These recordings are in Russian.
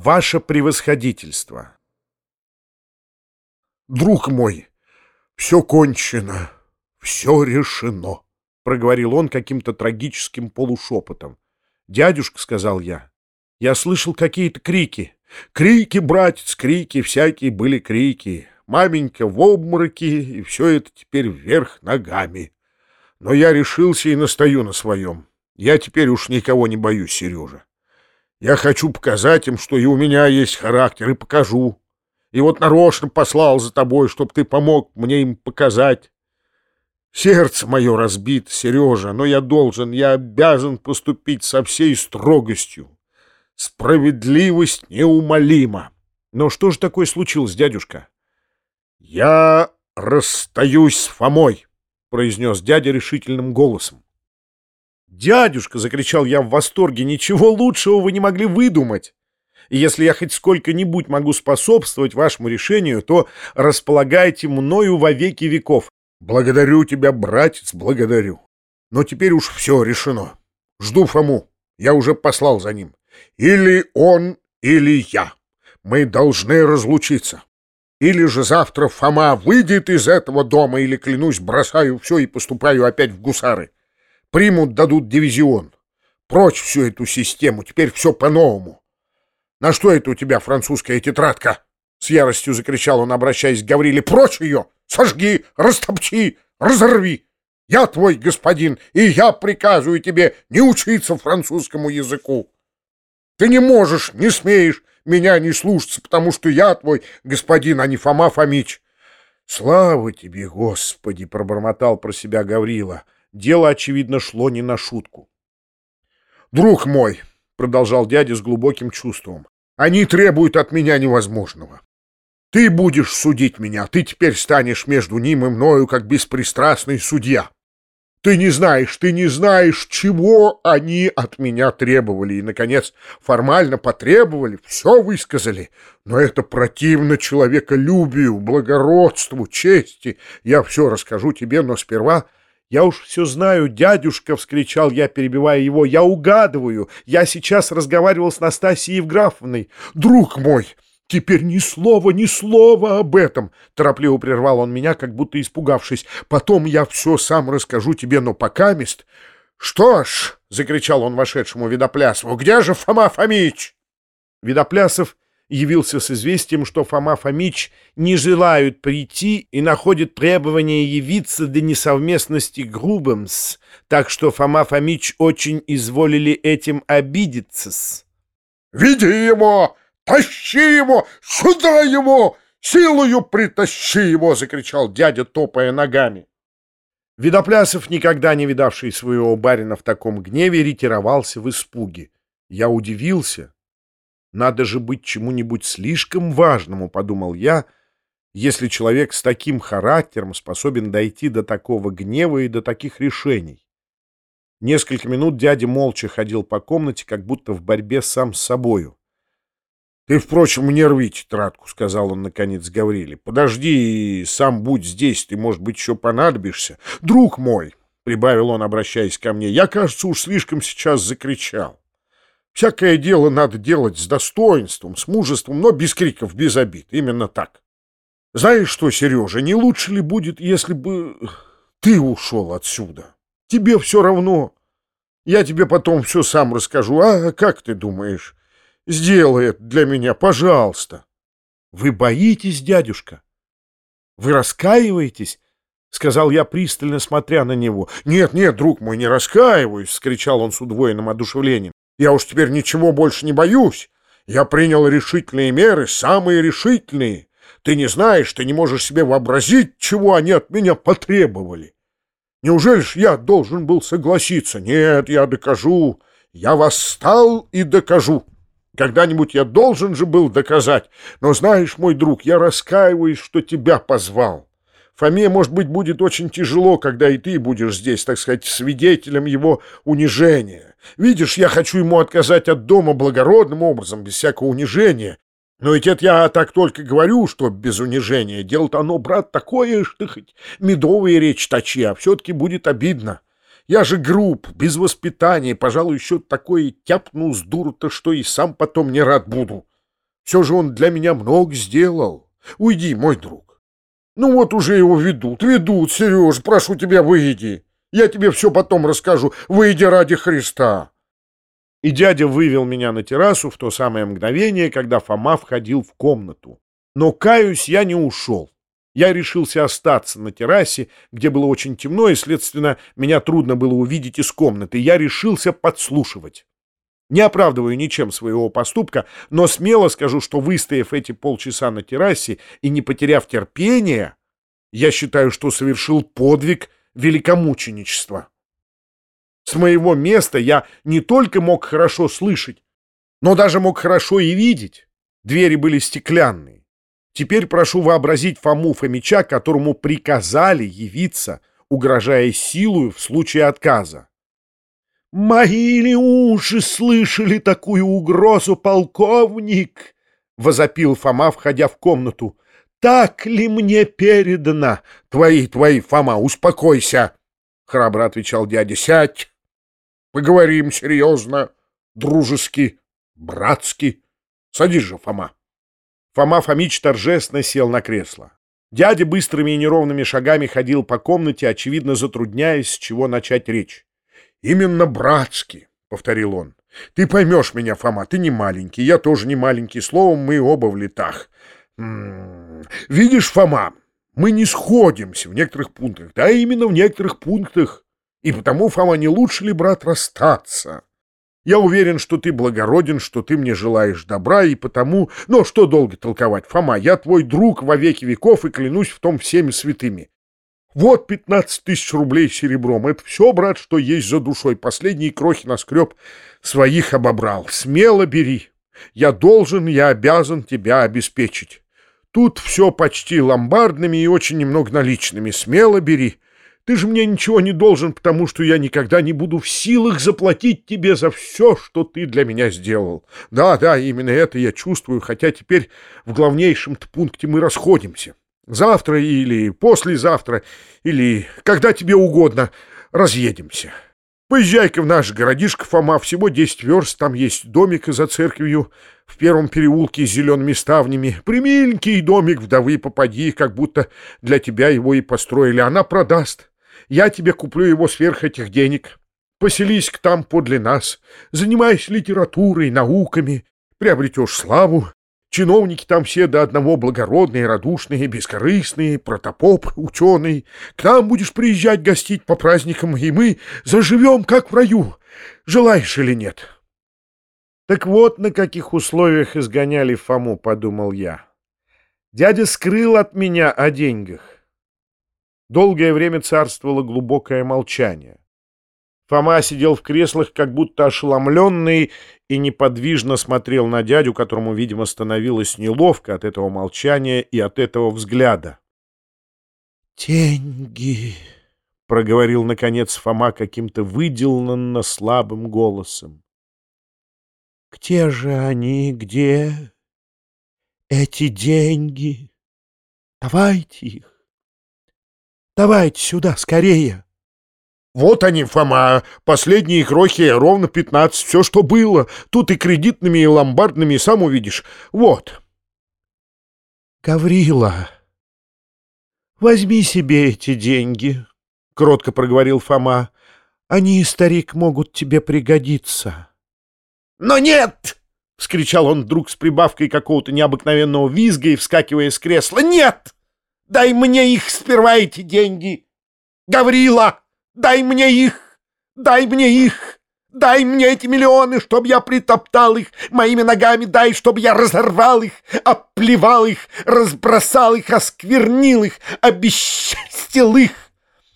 Ваше превосходительство. Друг мой, все кончено, все решено, проговорил он каким-то трагическим полушепотом. Дядюшка, сказал я, я слышал какие-то крики. Крики, братец, крики, всякие были крики. Маменька в обмороке, и все это теперь вверх ногами. Но я решился и настаю на своем. Я теперь уж никого не боюсь, Сережа. Я хочу показать им, что и у меня есть характер, и покажу. И вот нарочно послал за тобой, чтобы ты помог мне им показать. Сердце мое разбито, Сережа, но я должен, я обязан поступить со всей строгостью. Справедливость неумолима. Но что же такое случилось, дядюшка? Я расстаюсь с Фомой, произнес дядя решительным голосом. «Дядюшка!» — закричал я в восторге. «Ничего лучшего вы не могли выдумать! И если я хоть сколько-нибудь могу способствовать вашему решению, то располагайте мною во веки веков». «Благодарю тебя, братец, благодарю. Но теперь уж все решено. Жду Фому. Я уже послал за ним. Или он, или я. Мы должны разлучиться. Или же завтра Фома выйдет из этого дома, или, клянусь, бросаю все и поступаю опять в гусары. Примут, дадут дивизион. Прочь всю эту систему, теперь все по-новому. На что это у тебя французская тетрадка? С яростью закричал он, обращаясь к Гавриле. Прочь ее! Сожги, растопчи, разорви! Я твой господин, и я приказываю тебе не учиться французскому языку. Ты не можешь, не смеешь меня не слушаться, потому что я твой господин, а не Фома Фомич. Слава тебе, Господи, пробормотал про себя Гаврила. Дело, очевидно, шло не на шутку. «Друг мой», — продолжал дядя с глубоким чувством, — «они требуют от меня невозможного. Ты будешь судить меня, ты теперь станешь между ним и мною как беспристрастный судья. Ты не знаешь, ты не знаешь, чего они от меня требовали. И, наконец, формально потребовали, все высказали. Но это противно человеколюбию, благородству, чести. Я все расскажу тебе, но сперва «Я уж все знаю, дядюшка!» — вскричал я, перебивая его. «Я угадываю! Я сейчас разговаривал с Настасией Евграфовной. Друг мой!» «Теперь ни слова, ни слова об этом!» Торопливо прервал он меня, как будто испугавшись. «Потом я все сам расскажу тебе, но пока мест...» «Что ж!» — закричал он вошедшему Видоплясову. «Где же Фома Фомич?» Видоплясов явился с известием, что Фома Фомич не желают прийти и находит требование явиться до несовместности грубым-с, так что Фома Фомич очень изволили этим обидеться-с. «Веди его! Тащи его! Сюда его! Силою притащи его!» — закричал дядя, топая ногами. Видоплясов, никогда не видавший своего барина в таком гневе, ретировался в испуге. Я удивился надо же быть чему-нибудь слишком важному, подумал я, если человек с таким характером способен дойти до такого гнева и до таких решений. Несколько минут дядя молча ходил по комнате, как будто в борьбе сам с собою. — Ты, впрочем, не рви тетрадку, — сказал он, наконец, Гавриле. — Подожди, сам будь здесь, ты, может быть, еще понадобишься. Друг мой, — прибавил он, обращаясь ко мне, — я, кажется, уж слишком сейчас закричал. Всякое дело надо делать с достоинством, с мужеством, но без криков, без обид. Именно так. Знаешь что, Сережа, не лучше ли будет, если бы ты ушел отсюда? Тебе все равно. Я тебе потом все сам расскажу. А как ты думаешь? Сделай для меня, пожалуйста. Вы боитесь, дядюшка? Вы раскаиваетесь? — сказал я, пристально смотря на него. — Нет, нет, друг мой, не раскаиваюсь! — скричал он с удвоенным одушевлением. Я уж теперь ничего больше не боюсь. Я принял решительные меры, самые решительные. Ты не знаешь, ты не можешь себе вообразить, чего они от меня потребовали. Неужели ж я должен был согласиться? Нет, я докажу. Я восстал и докажу. Когда-нибудь я должен же был доказать. Но знаешь, мой друг, я раскаиваюсь, что тебя позвал. Фоме, может быть, будет очень тяжело, когда и ты будешь здесь, так сказать, свидетелем его унижения. Видишь, я хочу ему отказать от дома благородным образом, без всякого унижения. Но ведь это я так только говорю, что без унижения. Дело-то оно, брат, такое, что хоть медовые речь точи, а все-таки будет обидно. Я же груб, без воспитания, пожалуй, еще такое тяпну с дуру-то, что и сам потом не рад буду. Все же он для меня много сделал. Уйди, мой друг. Ну вот уже его ведут, ведут, Сереж, прошу тебя, выйди. Я тебе все потом расскажу. Выйди ради Христа. И дядя вывел меня на террасу в то самое мгновение, когда Фома входил в комнату. Но, каюсь, я не ушел. Я решился остаться на террасе, где было очень темно, и, следственно, меня трудно было увидеть из комнаты. Я решился подслушивать. Не оправдываю ничем своего поступка, но смело скажу, что, выстояв эти полчаса на террасе и не потеряв терпения, я считаю, что совершил подвиг великомученичества. С моего места я не только мог хорошо слышать, но даже мог хорошо и видеть. Двери были стеклянные. Теперь прошу вообразить Фому Фомича, которому приказали явиться, угрожая силою в случае отказа. «Мои ли уши слышали такую угрозу, полковник?» — возопил Фома, входя в комнату. «Так ли мне передано?» «Твои, твои, Фома, успокойся!» — храбро отвечал дядя. «Сядь! Поговорим серьезно, дружески, братски. Садись же, Фома!» Фома Фомич торжественно сел на кресло. Дядя быстрыми и неровными шагами ходил по комнате, очевидно затрудняясь, с чего начать речь. «Именно братски», — повторил он. «Ты поймешь меня, Фома, ты не маленький, я тоже не маленький. Словом, мы оба в летах. М -м -м. Видишь, Фома, мы не сходимся в некоторых пунктах, да именно в некоторых пунктах. И потому, Фома, не лучше ли, брат, расстаться? Я уверен, что ты благороден, что ты мне желаешь добра, и потому... Но что долго толковать, Фома, я твой друг во веки веков и клянусь в том всеми святыми. Вот пятнадцать тысяч рублей серебром. Это все, брат, что есть за душой. Последние крохи наскреб, своих обобрал. Смело бери. Я должен, я обязан тебя обеспечить. Тут все почти ломбардными и очень немного наличными. Смело бери. Ты же мне ничего не должен, потому что я никогда не буду в силах заплатить тебе за все, что ты для меня сделал. Да, да, именно это я чувствую, хотя теперь в главнейшем пункте мы расходимся. Завтра или послезавтра, или когда тебе угодно, разъедемся. Поезжай-ка в наш городишко, Фома, всего десять верст, там есть домик за церковью в первом переулке с зелеными ставнями. Примиленький домик вдовы попади, как будто для тебя его и построили. Она продаст. Я тебе куплю его сверх этих денег. Поселись к там подле нас, занимайся литературой, науками, приобретешь славу, Чиновники там все до одного благородные, радушные, бескорыстные, протопоп, ученый. К нам будешь приезжать гостить по праздникам, и мы заживем, как в раю. Желаешь или нет? Так вот, на каких условиях изгоняли Фому, подумал я. Дядя скрыл от меня о деньгах. Долгое время царствовало глубокое молчание. Фома сидел в креслах, как будто ошеломленный, и неподвижно смотрел на дядю, которому, видимо, становилось неловко от этого молчания и от этого взгляда. «Деньги!» — проговорил, наконец, Фома каким-то выделанно слабым голосом. «Где же они? Где эти деньги? Давайте их! Давайте сюда, скорее!» Вот они, Фома, последние крохи, ровно пятнадцать, все, что было. Тут и кредитными, и ломбардными, сам увидишь. Вот. Гаврила, возьми себе эти деньги, — кротко проговорил Фома. Они, старик, могут тебе пригодиться. Но нет! — вскричал он вдруг с прибавкой какого-то необыкновенного визга и вскакивая с кресла. «Нет! Дай мне их сперва, эти деньги! Гаврила!» Дай мне их! Дай мне их! Дай мне эти миллионы, чтобы я притоптал их моими ногами, дай, чтобы я разорвал их, оплевал их, разбросал их, осквернил их, обесчестил их.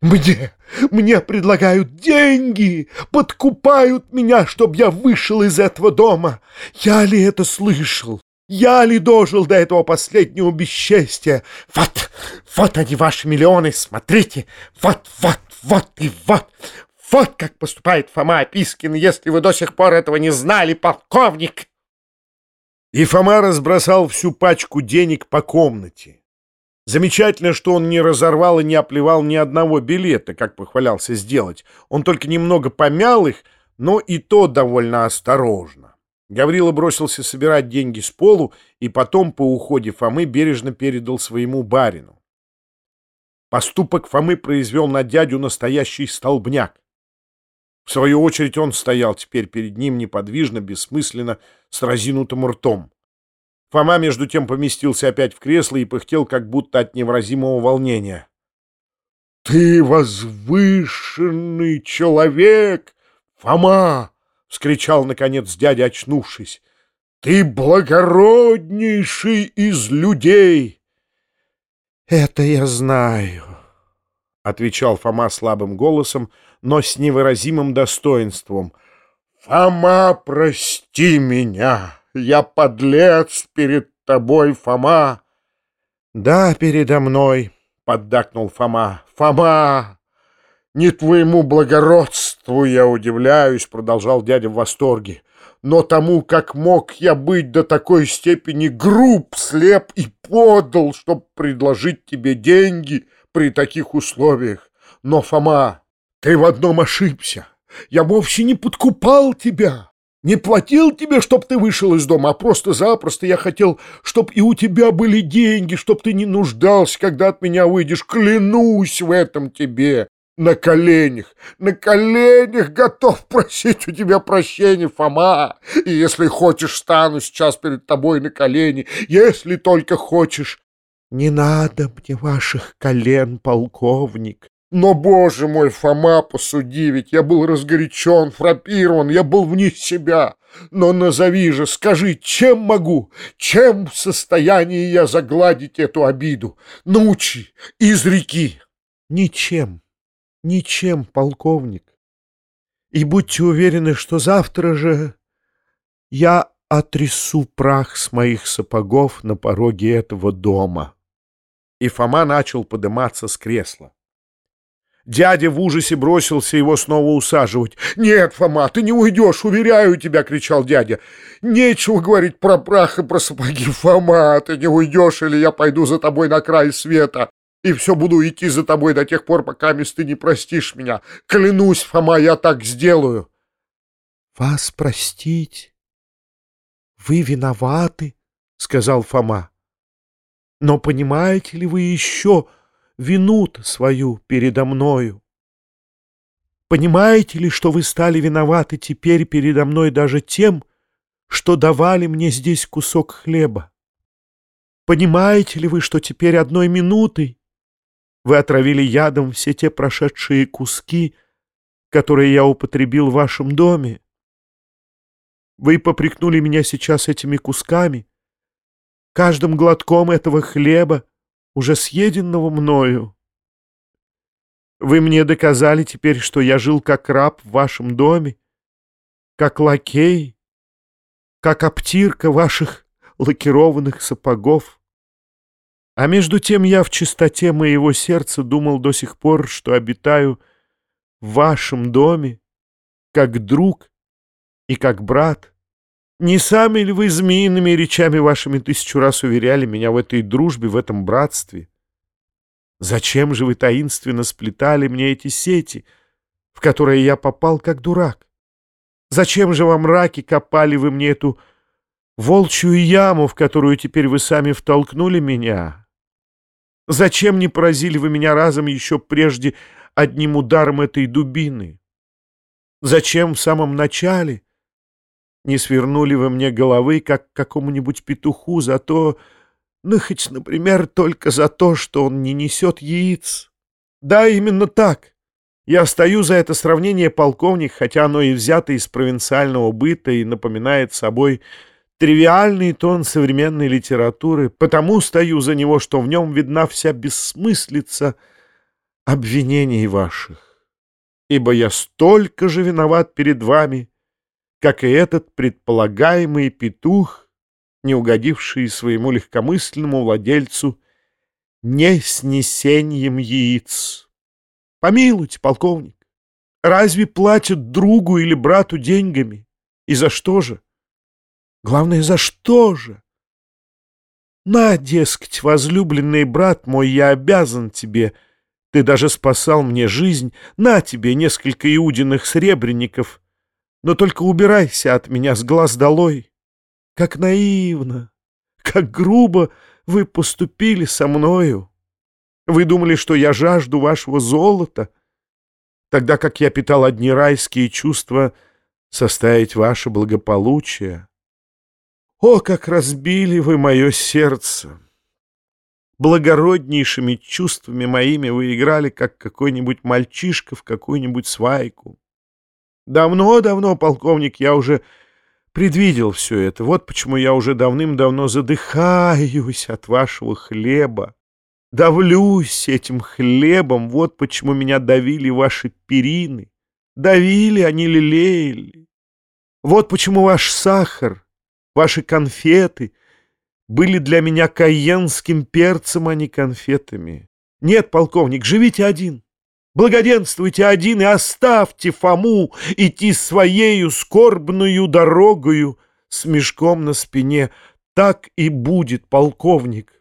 Мне, мне предлагают деньги, подкупают меня, чтобы я вышел из этого дома. Я ли это слышал? Я ли дожил до этого последнего бесчестия? Вот, вот они, ваши миллионы, смотрите, вот, вот, вот и вот, вот как поступает Фома Опискин, если вы до сих пор этого не знали, полковник!» И Фома разбросал всю пачку денег по комнате. Замечательно, что он не разорвал и не оплевал ни одного билета, как похвалялся сделать. Он только немного помял их, но и то довольно осторожно. Гаврила бросился собирать деньги с полу и потом по уходе Фомы бережно передал своему барину. Поступок Фомы произвел на дядю настоящий столбняк. В свою очередь он стоял теперь перед ним неподвижно, бессмысленно, с разинутым ртом. Фома, между тем, поместился опять в кресло и пыхтел, как будто от невыразимого волнения. — Ты возвышенный человек, Фома! — вскричал, наконец, дядя, очнувшись. — Ты благороднейший из людей! — Это я знаю, — отвечал Фома слабым голосом, но с невыразимым достоинством. — Фома, прости меня! Я подлец перед тобой, Фома. — Да, передо мной, — поддакнул Фома. — Фома! Не твоему благородству я удивляюсь, — продолжал дядя в восторге, — но тому, как мог я быть до такой степени груб, слеп и подал, чтоб предложить тебе деньги при таких условиях. Но, Фома, ты в одном ошибся. Я вовсе не подкупал тебя. Не платил тебе, чтоб ты вышел из дома, а просто-запросто я хотел, чтоб и у тебя были деньги, чтоб ты не нуждался, когда от меня выйдешь. Клянусь в этом тебе. На коленях, на коленях готов просить у тебя прощения, Фома. И если хочешь, стану сейчас перед тобой на колени, если только хочешь. Не надо мне ваших колен, полковник. Но, боже мой, Фома, посуди, ведь я был разгорячен, фрапирован, я был вне себя. Но назови же, скажи, чем могу, чем в состоянии я загладить эту обиду? Научи, изреки. Ничем, ничем, полковник. И будьте уверены, что завтра же я отрясу прах с моих сапогов на пороге этого дома. И Фома начал подниматься с кресла. Дядя в ужасе бросился его снова усаживать. «Нет, Фома, ты не уйдешь, уверяю тебя!» — кричал дядя. «Нечего говорить про прах и про сапоги, Фома! Ты не уйдешь, или я пойду за тобой на край света, и все буду идти за тобой до тех пор, пока ты не простишь меня. Клянусь, Фома, я так сделаю!» «Вас простить? Вы виноваты?» — сказал Фома. «Но понимаете ли вы еще...» вину свою передо мною. Понимаете ли, что вы стали виноваты теперь передо мной даже тем, что давали мне здесь кусок хлеба? Понимаете ли вы, что теперь одной минутой вы отравили ядом все те прошедшие куски, которые я употребил в вашем доме? Вы попрекнули меня сейчас этими кусками, каждым глотком этого хлеба, уже съеденного мною. Вы мне доказали теперь, что я жил как раб в вашем доме, как лакей, как обтирка ваших лакированных сапогов. А между тем я в чистоте моего сердца думал до сих пор, что обитаю в вашем доме, как друг и как брат. Не сами ли вы змеиными речами вашими тысячу раз уверяли меня в этой дружбе, в этом братстве? Зачем же вы таинственно сплетали мне эти сети, в которые я попал как дурак? Зачем же во мраке копали вы мне эту волчью яму, в которую теперь вы сами втолкнули меня? Зачем не поразили вы меня разом еще прежде одним ударом этой дубины? Зачем в самом начале не свернули вы мне головы, как какому-нибудь петуху, за то, ну, хоть, например, только за то, что он не несет яиц. Да, именно так. Я стою за это сравнение, полковник, хотя оно и взято из провинциального быта и напоминает собой тривиальный тон современной литературы, потому стою за него, что в нем видна вся бессмыслица обвинений ваших. Ибо я столько же виноват перед вами, как и этот предполагаемый петух, не угодивший своему легкомысленному владельцу не снесением яиц. Помилуйте, полковник, разве платят другу или брату деньгами? И за что же? Главное, за что же? На, дескать, возлюбленный брат мой, я обязан тебе. Ты даже спасал мне жизнь. На тебе несколько иудиных сребреников — Но только убирайся от меня с глаз долой. Как наивно, как грубо вы поступили со мною. Вы думали, что я жажду вашего золота, тогда как я питал одни райские чувства составить ваше благополучие. О, как разбили вы мое сердце! Благороднейшими чувствами моими вы играли, как какой-нибудь мальчишка в какую-нибудь свайку. Давно-давно, полковник, я уже предвидел все это. Вот почему я уже давным-давно задыхаюсь от вашего хлеба. Давлюсь этим хлебом, вот почему меня давили ваши перины. Давили, они лелеяли. Вот почему ваш сахар, ваши конфеты были для меня каенским перцем, а не конфетами. Нет, полковник, живите один. Благоденствуйте один и оставьте Фому идти своею скорбную дорогою с мешком на спине. Так и будет, полковник.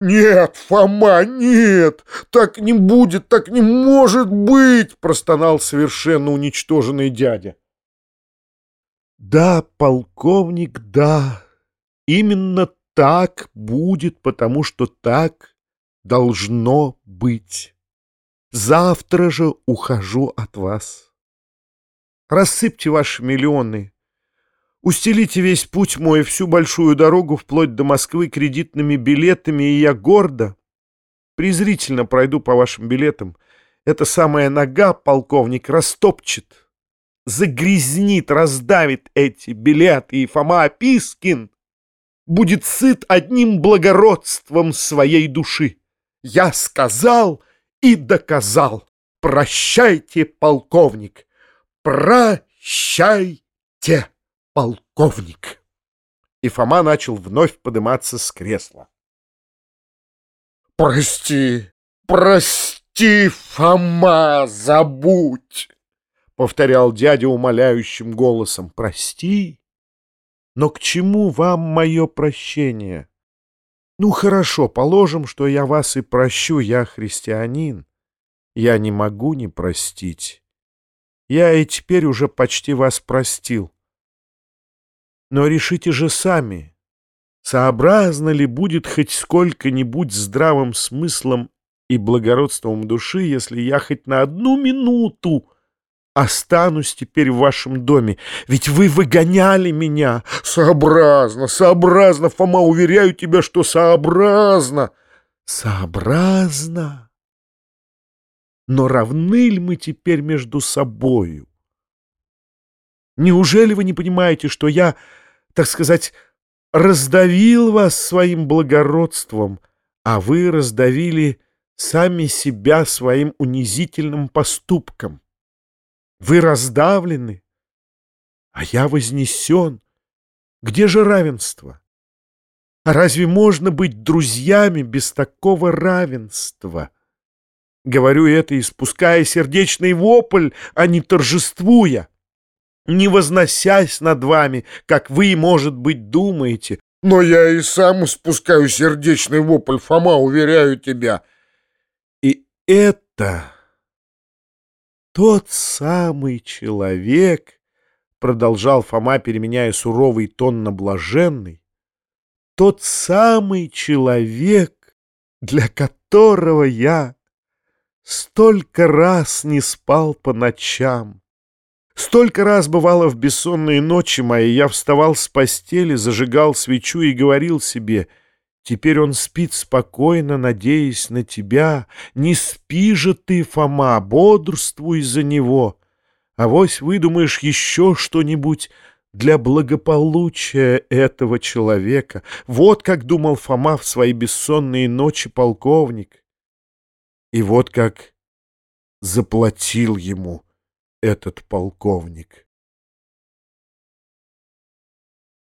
«Нет, Фома, нет! Так не будет, так не может быть!» — простонал совершенно уничтоженный дядя. «Да, полковник, да, именно так будет, потому что так должно быть». Завтра же ухожу от вас. Рассыпьте ваши миллионы. Устелите весь путь мой, всю большую дорогу вплоть до Москвы кредитными билетами, и я гордо, презрительно пройду по вашим билетам. Эта самая нога, полковник, растопчет, загрязнит, раздавит эти билеты, и Фома Опискин будет сыт одним благородством своей души. Я сказал — и доказал. Прощайте, полковник, прощайте, полковник. И Фома начал вновь подниматься с кресла. «Прости, прости, Фома, забудь!» — повторял дядя умоляющим голосом. «Прости? Но к чему вам мое прощение? Ну хорошо, положим, что я вас и прощу, я христианин. Я не могу не простить. Я и теперь уже почти вас простил. Но решите же сами, сообразно ли будет хоть сколько-нибудь здравым смыслом и благородством души, если я хоть на одну минуту останусь теперь в вашем доме, ведь вы выгоняли меня. Сообразно, сообразно, Фома, уверяю тебя, что сообразно. Сообразно. Но равны ли мы теперь между собою? Неужели вы не понимаете, что я, так сказать, раздавил вас своим благородством, а вы раздавили сами себя своим унизительным поступком? Вы раздавлены, а я вознесен. Где же равенство? А разве можно быть друзьями без такого равенства? Говорю это, испуская сердечный вопль, а не торжествуя, не возносясь над вами, как вы, может быть, думаете. Но я и сам испускаю сердечный вопль, Фома, уверяю тебя. И это тот самый человек, продолжал Фома, переменяя суровый тон на блаженный, тот самый человек, для которого я столько раз не спал по ночам. Столько раз бывало в бессонные ночи мои, я вставал с постели, зажигал свечу и говорил себе — Теперь он спит спокойно, надеясь на тебя. Не спи же ты, Фома, бодрствуй за него. А вось выдумаешь еще что-нибудь для благополучия этого человека. Вот как думал Фома в свои бессонные ночи полковник. И вот как заплатил ему этот полковник.